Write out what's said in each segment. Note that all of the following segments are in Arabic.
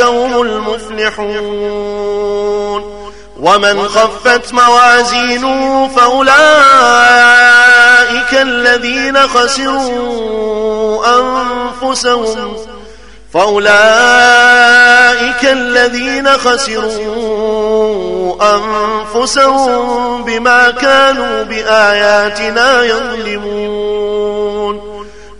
هم المفلحون ومن خفت موازينه فأولئك الذين خسروا أنفسهم فأولئك الذين خسروا أنفسهم بما كانوا بآياتنا يظلمون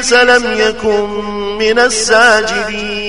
إبليس لم يكن من الساجدين.